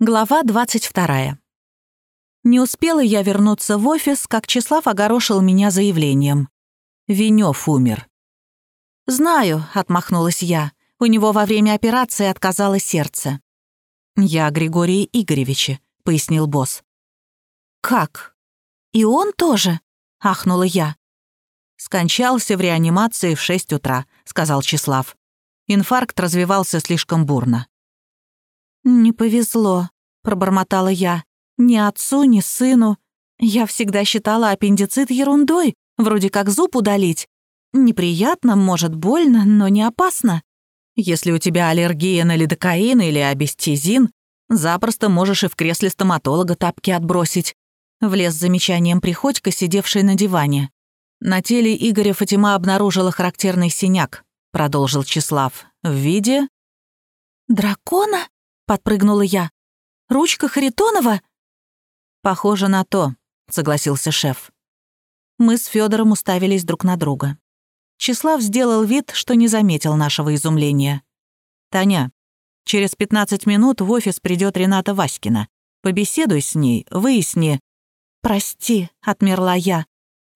Глава 22. Не успела я вернуться в офис, как Числав огорошил меня заявлением. Венёв умер. «Знаю», — отмахнулась я. «У него во время операции отказало сердце». «Я о Григории Игоревиче», — пояснил босс. «Как? И он тоже?» — ахнула я. «Скончался в реанимации в 6 утра», — сказал Числав. Инфаркт развивался слишком бурно. «Не повезло», — пробормотала я. «Ни отцу, ни сыну. Я всегда считала аппендицит ерундой, вроде как зуб удалить. Неприятно, может, больно, но не опасно. Если у тебя аллергия на лидокаин или абестизин, запросто можешь и в кресле стоматолога тапки отбросить». Влез с замечанием Приходько, сидевший на диване. «На теле Игоря Фатима обнаружила характерный синяк», — продолжил Числав. «В виде...» «Дракона?» — подпрыгнула я. «Ручка Харитонова?» «Похоже на то», — согласился шеф. Мы с Федором уставились друг на друга. Числав сделал вид, что не заметил нашего изумления. «Таня, через 15 минут в офис придет Рената Васькина. Побеседуй с ней, выясни...» «Прости», — отмерла я,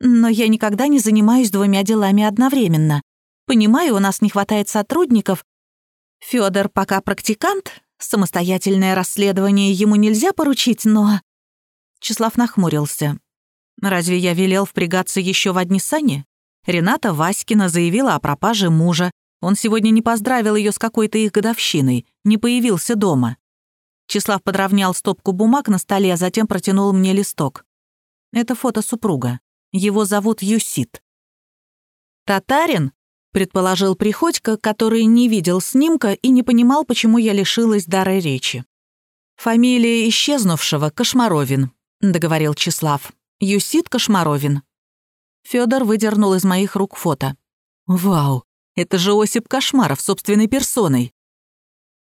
«но я никогда не занимаюсь двумя делами одновременно. Понимаю, у нас не хватает сотрудников. Федор пока практикант, Самостоятельное расследование ему нельзя поручить, но...» Числав нахмурился. «Разве я велел впрягаться еще в одни сани? Рената Васькина заявила о пропаже мужа. Он сегодня не поздравил ее с какой-то их годовщиной, не появился дома». Числав подровнял стопку бумаг на столе, а затем протянул мне листок. Это фото супруга. Его зовут Юсит. «Татарин?» Предположил Приходько, который не видел снимка и не понимал, почему я лишилась дара речи. «Фамилия исчезнувшего — Кошмаровин», — договорил Числав. «Юсит Кошмаровин». Федор выдернул из моих рук фото. «Вау, это же Осип Кошмаров собственной персоной».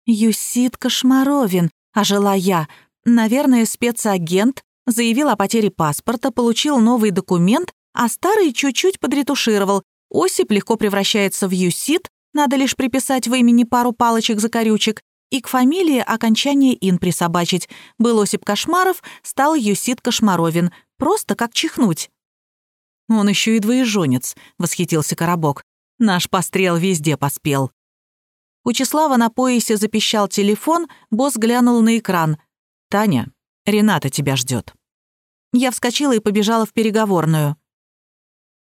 «Юсит Кошмаровин», — ожила я. «Наверное, спецагент, заявил о потере паспорта, получил новый документ, а старый чуть-чуть подретушировал, Осип легко превращается в Юсит, надо лишь приписать в имени пару палочек-закорючек, и к фамилии окончание «ин» присобачить. Был Осип Кошмаров, стал Юсит Кошмаровин. Просто как чихнуть. «Он еще и двоеженец», — восхитился Коробок. «Наш пострел везде поспел». У Числава на поясе запищал телефон, босс глянул на экран. «Таня, Рената тебя ждет. Я вскочила и побежала в переговорную.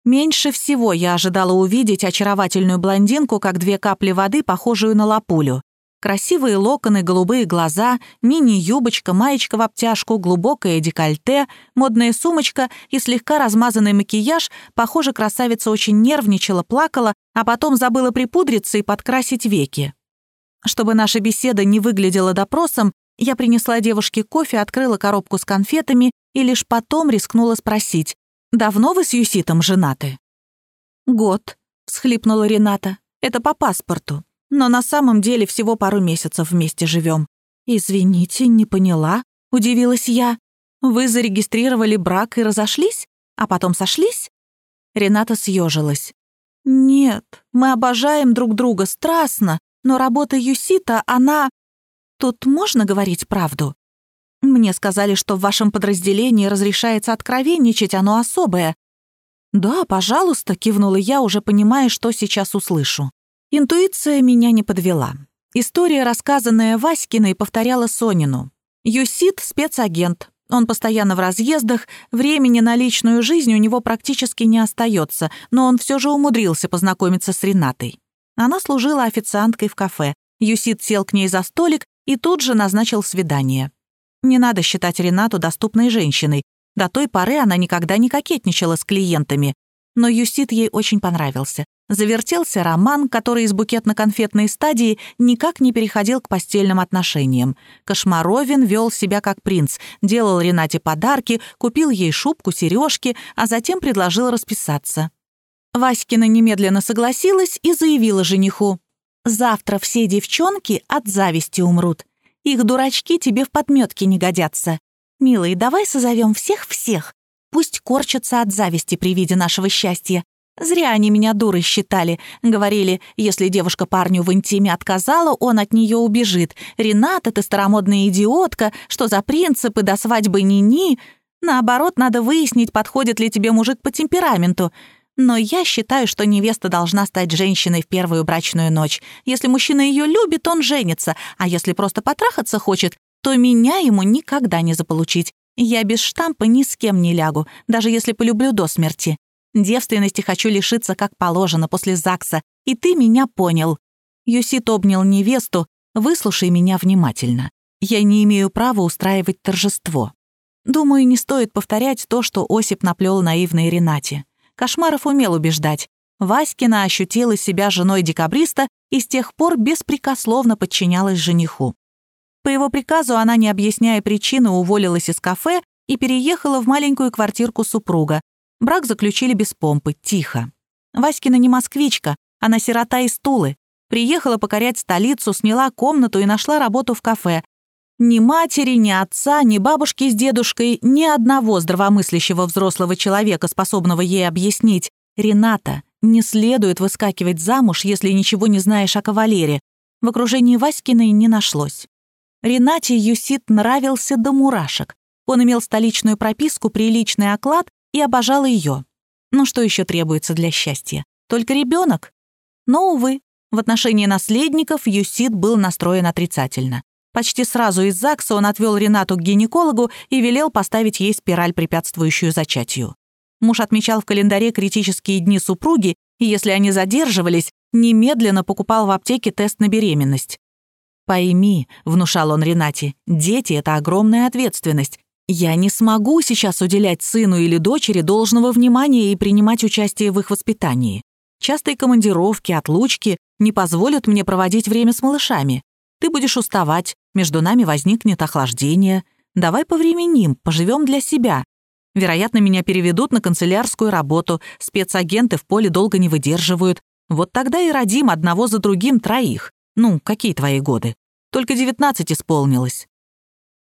Меньше всего я ожидала увидеть очаровательную блондинку, как две капли воды, похожую на лапулю. Красивые локоны, голубые глаза, мини-юбочка, маечка в обтяжку, глубокое декольте, модная сумочка и слегка размазанный макияж. Похоже, красавица очень нервничала, плакала, а потом забыла припудриться и подкрасить веки. Чтобы наша беседа не выглядела допросом, я принесла девушке кофе, открыла коробку с конфетами и лишь потом рискнула спросить, Давно вы с Юситом женаты?» «Год», — всхлипнула Рената. «Это по паспорту. Но на самом деле всего пару месяцев вместе живем. «Извините, не поняла», — удивилась я. «Вы зарегистрировали брак и разошлись? А потом сошлись?» Рената съежилась. «Нет, мы обожаем друг друга страстно, но работа Юсита, она...» «Тут можно говорить правду?» Мне сказали, что в вашем подразделении разрешается откровенничать, оно особое». «Да, пожалуйста», — кивнула я, уже понимая, что сейчас услышу. Интуиция меня не подвела. История, рассказанная Васькиной, повторяла Сонину. Юсит — спецагент. Он постоянно в разъездах, времени на личную жизнь у него практически не остается, но он все же умудрился познакомиться с Ренатой. Она служила официанткой в кафе. Юсит сел к ней за столик и тут же назначил свидание. Не надо считать Ренату доступной женщиной. До той поры она никогда не кокетничала с клиентами. Но Юсит ей очень понравился. Завертелся роман, который из букетно-конфетной стадии никак не переходил к постельным отношениям. Кошмаровин вел себя как принц, делал Ренате подарки, купил ей шубку, сережки, а затем предложил расписаться. Васькина немедленно согласилась и заявила жениху. «Завтра все девчонки от зависти умрут. Их дурачки тебе в подметке не годятся. Милый, давай созовем всех-всех. Пусть корчатся от зависти при виде нашего счастья. Зря они меня дурой считали. Говорили, если девушка парню в интиме отказала, он от нее убежит. «Рената, ты старомодная идиотка, что за принципы до свадьбы ни-ни?» Наоборот, надо выяснить, подходит ли тебе мужик по темпераменту. Но я считаю, что невеста должна стать женщиной в первую брачную ночь. Если мужчина ее любит, он женится, а если просто потрахаться хочет, то меня ему никогда не заполучить. Я без штампа ни с кем не лягу, даже если полюблю до смерти. Девственности хочу лишиться как положено после ЗАГСа, и ты меня понял». Юсит обнял невесту, выслушай меня внимательно. Я не имею права устраивать торжество. Думаю, не стоит повторять то, что Осип наплел наивной Ренате. Кошмаров умел убеждать. Васькина ощутила себя женой декабриста и с тех пор беспрекословно подчинялась жениху. По его приказу она, не объясняя причины, уволилась из кафе и переехала в маленькую квартирку супруга. Брак заключили без помпы, тихо. Васькина не москвичка, она сирота из Тулы. Приехала покорять столицу, сняла комнату и нашла работу в кафе. Ни матери, ни отца, ни бабушки с дедушкой, ни одного здравомыслящего взрослого человека, способного ей объяснить. «Рената, не следует выскакивать замуж, если ничего не знаешь о кавалере». В окружении Васькиной не нашлось. Ренате Юсит нравился до мурашек. Он имел столичную прописку, приличный оклад и обожал ее. Ну что еще требуется для счастья? Только ребенок? Но, увы, в отношении наследников Юсит был настроен отрицательно. Почти сразу из ЗАГСа он отвел Ренату к гинекологу и велел поставить ей спираль, препятствующую зачатию. Муж отмечал в календаре критические дни супруги, и если они задерживались, немедленно покупал в аптеке тест на беременность. «Пойми», — внушал он Ренате, — «дети — это огромная ответственность. Я не смогу сейчас уделять сыну или дочери должного внимания и принимать участие в их воспитании. Частые командировки, отлучки не позволят мне проводить время с малышами. Ты будешь уставать, между нами возникнет охлаждение. Давай повременим, поживем для себя. Вероятно, меня переведут на канцелярскую работу, спецагенты в поле долго не выдерживают. Вот тогда и родим одного за другим троих. Ну, какие твои годы? Только девятнадцать исполнилось.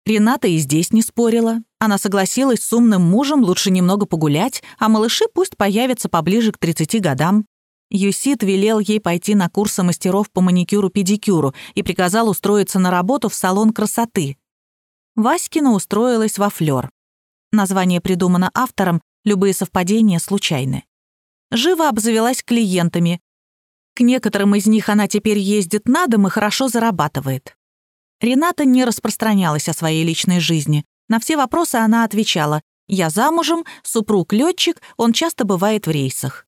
Рената и здесь не спорила. Она согласилась с умным мужем лучше немного погулять, а малыши пусть появятся поближе к 30 годам. Юсит велел ей пойти на курсы мастеров по маникюру-педикюру и приказал устроиться на работу в салон красоты. Васькина устроилась во флёр. Название придумано автором, любые совпадения случайны. Живо обзавелась клиентами. К некоторым из них она теперь ездит на дом и хорошо зарабатывает. Рената не распространялась о своей личной жизни. На все вопросы она отвечала «Я замужем, супруг летчик, он часто бывает в рейсах».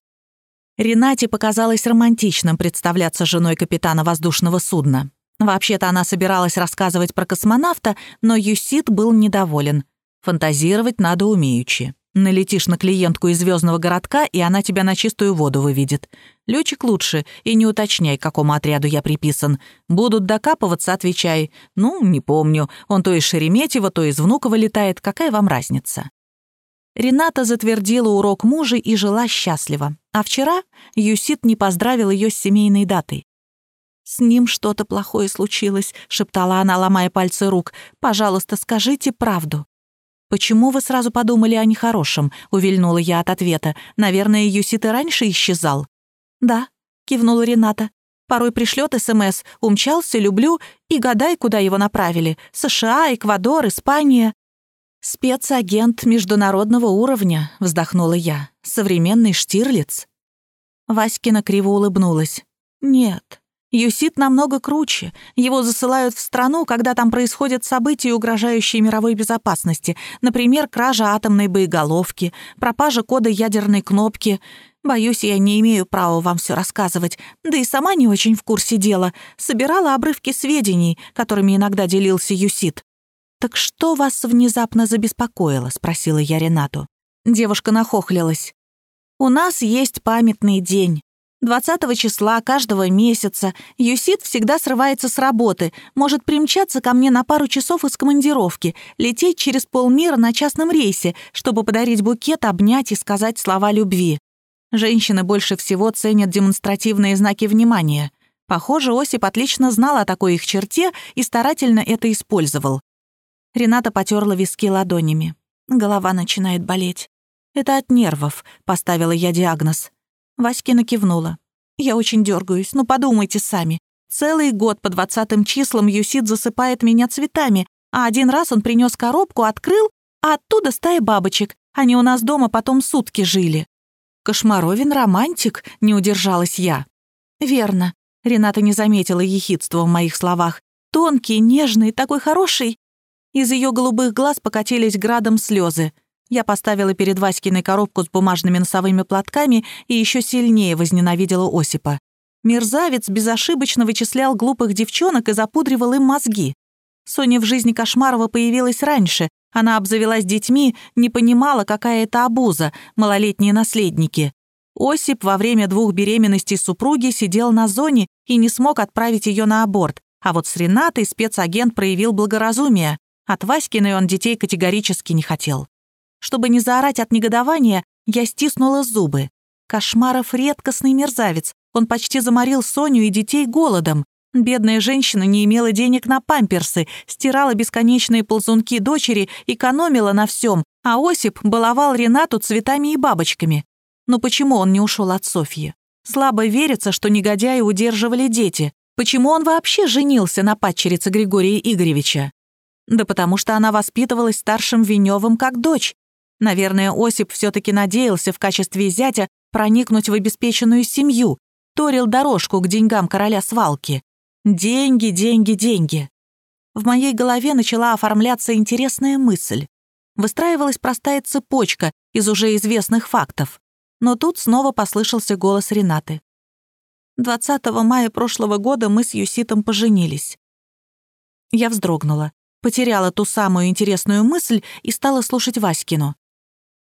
Ренате показалось романтичным представляться женой капитана воздушного судна. Вообще-то она собиралась рассказывать про космонавта, но Юсит был недоволен. Фантазировать надо умеючи. Налетишь на клиентку из звездного городка, и она тебя на чистую воду выведет. Летчик лучше, и не уточняй, к какому отряду я приписан. Будут докапываться, отвечай. Ну, не помню, он то из Шереметьево, то из Внуково летает, какая вам разница? Рената затвердила урок мужа и жила счастливо. А вчера Юсит не поздравил ее с семейной датой. «С ним что-то плохое случилось», — шептала она, ломая пальцы рук. «Пожалуйста, скажите правду». «Почему вы сразу подумали о нехорошем?» — увильнула я от ответа. «Наверное, Юсит и раньше исчезал». «Да», — кивнула Рената. «Порой пришлет СМС «Умчался, люблю» и гадай, куда его направили. США, Эквадор, Испания. «Спецагент международного уровня», — вздохнула я. «Современный Штирлиц». Васькина криво улыбнулась. «Нет, Юсит намного круче. Его засылают в страну, когда там происходят события, угрожающие мировой безопасности. Например, кража атомной боеголовки, пропажа кода ядерной кнопки. Боюсь, я не имею права вам все рассказывать. Да и сама не очень в курсе дела. Собирала обрывки сведений, которыми иногда делился Юсит. «Так что вас внезапно забеспокоило?» — спросила я Ренату. Девушка нахохлилась. «У нас есть памятный день. 20 числа каждого месяца Юсит всегда срывается с работы, может примчаться ко мне на пару часов из командировки, лететь через полмира на частном рейсе, чтобы подарить букет, обнять и сказать слова любви. Женщины больше всего ценят демонстративные знаки внимания. Похоже, Осип отлично знал о такой их черте и старательно это использовал. Рената потерла виски ладонями. Голова начинает болеть. «Это от нервов», — поставила я диагноз. Васькина кивнула. «Я очень дергаюсь, ну подумайте сами. Целый год по двадцатым числам Юсид засыпает меня цветами, а один раз он принес коробку, открыл, а оттуда стая бабочек. Они у нас дома потом сутки жили». «Кошмаровин романтик», — не удержалась я. «Верно». Рената не заметила ехидства в моих словах. «Тонкий, нежный, такой хороший». Из ее голубых глаз покатились градом слезы. Я поставила перед Васькиной коробку с бумажными носовыми платками и еще сильнее возненавидела Осипа. Мерзавец безошибочно вычислял глупых девчонок и запудривал им мозги. Соня в жизни Кошмарова появилась раньше. Она обзавелась детьми, не понимала, какая это обуза, малолетние наследники. Осип во время двух беременностей супруги сидел на зоне и не смог отправить ее на аборт. А вот с Ренатой спецагент проявил благоразумие. От Васькиной он детей категорически не хотел. Чтобы не заорать от негодования, я стиснула зубы. Кошмаров редкостный мерзавец. Он почти заморил Соню и детей голодом. Бедная женщина не имела денег на памперсы, стирала бесконечные ползунки дочери, экономила на всем, а Осип баловал Ренату цветами и бабочками. Но почему он не ушел от Софьи? Слабо верится, что негодяи удерживали дети. Почему он вообще женился на падчерице Григория Игоревича? Да потому что она воспитывалась старшим Веневым как дочь. Наверное, Осип все-таки надеялся в качестве зятя проникнуть в обеспеченную семью, торил дорожку к деньгам короля свалки. Деньги, деньги, деньги. В моей голове начала оформляться интересная мысль. Выстраивалась простая цепочка из уже известных фактов. Но тут снова послышался голос Ренаты. 20 мая прошлого года мы с Юситом поженились. Я вздрогнула, потеряла ту самую интересную мысль и стала слушать Васькину.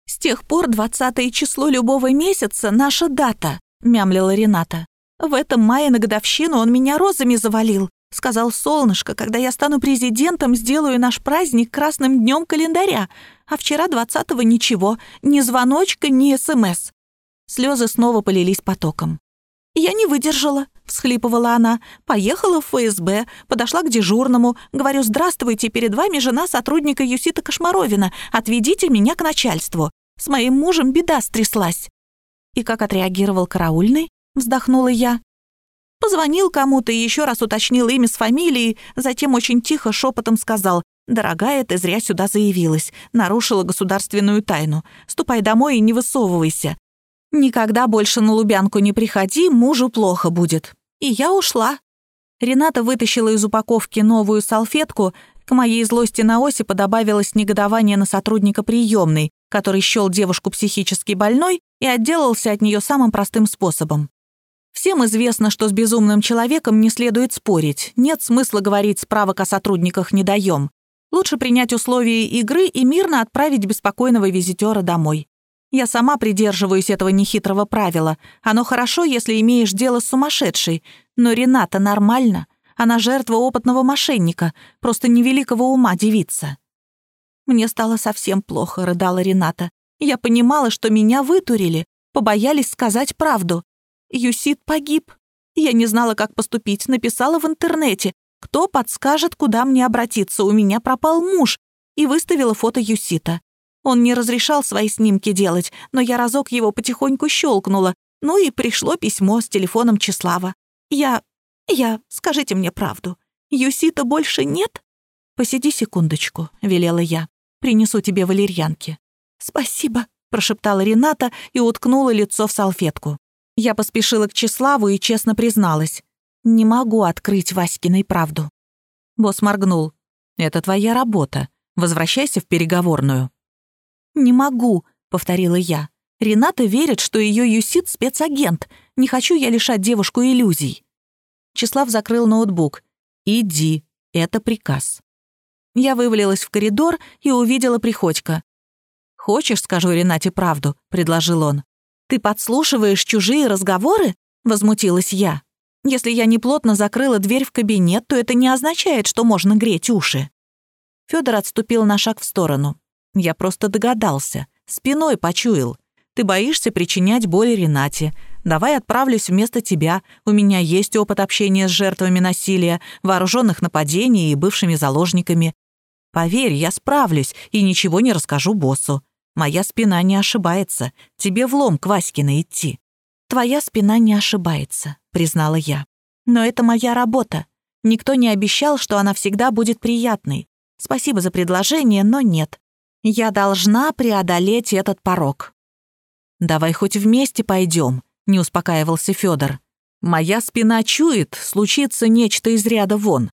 «С тех пор двадцатое число любого месяца — наша дата», — мямлила Рената. «В этом мае на годовщину он меня розами завалил. Сказал солнышко, когда я стану президентом, сделаю наш праздник красным днем календаря. А вчера двадцатого ничего, ни звоночка, ни СМС». Слезы снова полились потоком. «Я не выдержала», — всхлипывала она. «Поехала в ФСБ, подошла к дежурному. Говорю, здравствуйте, перед вами жена сотрудника Юсита Кошмаровина. Отведите меня к начальству. С моим мужем беда стряслась». «И как отреагировал караульный?» — вздохнула я. Позвонил кому-то и еще раз уточнил имя с фамилией, затем очень тихо шепотом сказал «Дорогая, ты зря сюда заявилась, нарушила государственную тайну. Ступай домой и не высовывайся. Никогда больше на Лубянку не приходи, мужу плохо будет». И я ушла. Рената вытащила из упаковки новую салфетку. К моей злости на Осипа добавилось негодование на сотрудника приемной, который счел девушку психически больной и отделался от нее самым простым способом. Всем известно, что с безумным человеком не следует спорить, нет смысла говорить справок о сотрудниках не даем. Лучше принять условия игры и мирно отправить беспокойного визитера домой. Я сама придерживаюсь этого нехитрого правила. Оно хорошо, если имеешь дело с сумасшедшей. Но Рената нормально. Она жертва опытного мошенника, просто невеликого ума девица. Мне стало совсем плохо, рыдала Рената. Я понимала, что меня вытурили, побоялись сказать правду. Юсит погиб. Я не знала, как поступить, написала в интернете. Кто подскажет, куда мне обратиться? У меня пропал муж. И выставила фото Юсита. Он не разрешал свои снимки делать, но я разок его потихоньку щелкнула. Ну и пришло письмо с телефоном Числава. Я... я... скажите мне правду. Юсита больше нет? «Посиди секундочку», — велела я. «Принесу тебе валерьянки». «Спасибо», — прошептала Рената и уткнула лицо в салфетку. Я поспешила к Числаву и честно призналась. «Не могу открыть Васькиной правду». Босс моргнул. «Это твоя работа. Возвращайся в переговорную». «Не могу», — повторила я. «Рената верит, что ее Юсит — спецагент. Не хочу я лишать девушку иллюзий». Числав закрыл ноутбук. «Иди, это приказ». Я вывалилась в коридор и увидела Приходько. «Хочешь, скажу Ренате правду?» — предложил он. «Ты подслушиваешь чужие разговоры?» — возмутилась я. «Если я неплотно закрыла дверь в кабинет, то это не означает, что можно греть уши». Федор отступил на шаг в сторону. Я просто догадался. Спиной почуял. Ты боишься причинять боль Ренате. Давай отправлюсь вместо тебя. У меня есть опыт общения с жертвами насилия, вооруженных нападений и бывшими заложниками. Поверь, я справлюсь и ничего не расскажу боссу. Моя спина не ошибается. Тебе влом к Васькиной идти. «Твоя спина не ошибается», — признала я. «Но это моя работа. Никто не обещал, что она всегда будет приятной. Спасибо за предложение, но нет. Я должна преодолеть этот порог». «Давай хоть вместе пойдем», — не успокаивался Федор. «Моя спина чует, случится нечто из ряда вон.